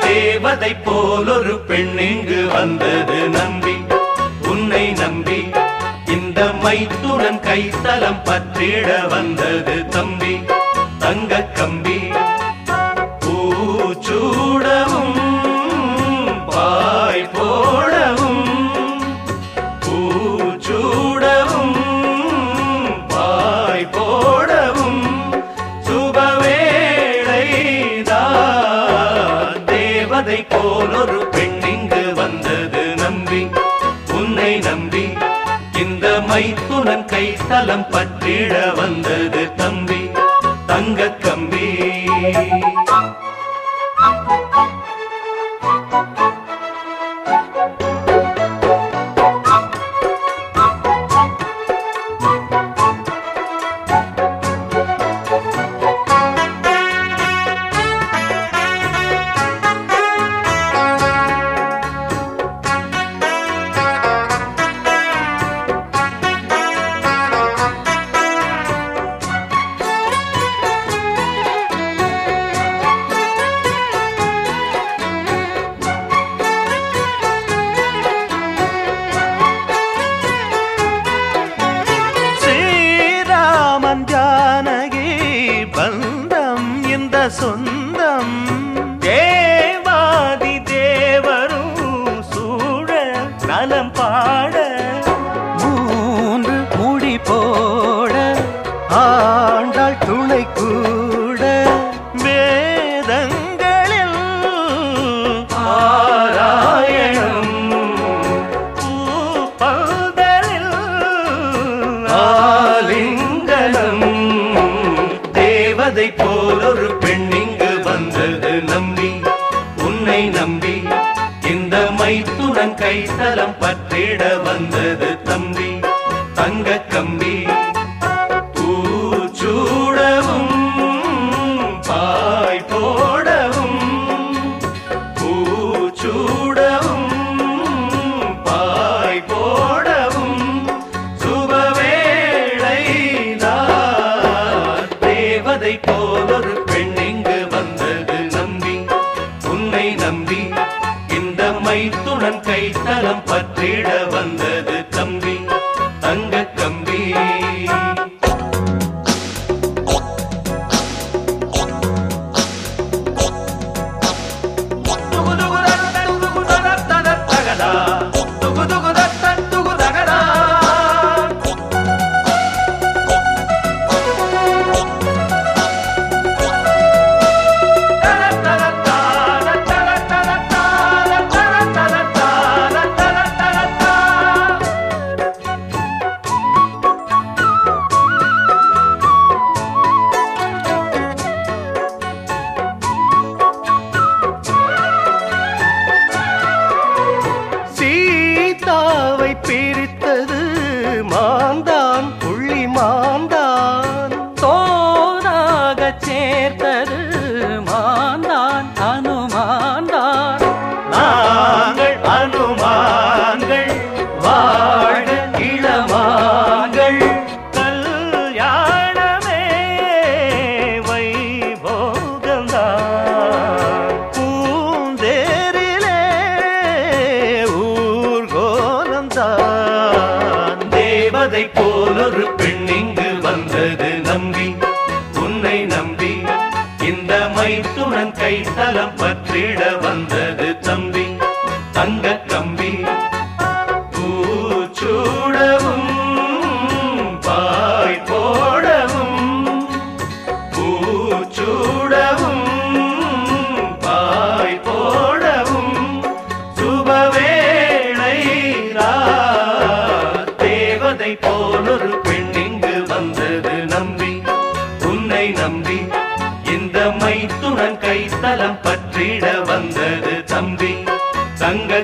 தேவதை போலொரு பெண் இங்கு வந்தது நம்பி உன்னை நம்பி இந்த மைத்துடன் கைத்தலம் பற்றிட வந்தது தம்பி. தங்க கம்பி தேவதை போல் ஒரு பெண் இங்கு வந்தது நம்பி. உன்னை நம்பி இந்த மைத்துனன் கைத்தலம் பற்றிட வந்தது தம்பி. தங்க கம்பி. ஜானகி பந்தம் இந்த சொந்தம். தேவாதி தேவரும் சூழ நலம் பாட தேவதை போல் ஒரு பெண் இங்கு வந்தது நம்பி. உன்னை நம்பி இந்த மைத்துடன் கைத்தலம் பற்றிட வந்தது தம்பி. தங்க கம்பி தேவதை போல் ஒரு பெண் இங்கு வந்தது நம்பி. உன்னை நம்பி இந்த மைத்துடன் கைத்தலம் பற்றிட வந்தது பிரித்தது. தேவதை போல் ஒரு பெண் இங்கு வந்தது நம்பி. உன்னை நம்பி இந்த மைத்துடன் கைத்தலம் பற்றிட வந்தது தம்பி. இந்த மைத்துனன் கைத்தலம் பற்றிட வந்தது தம்பி. தங்க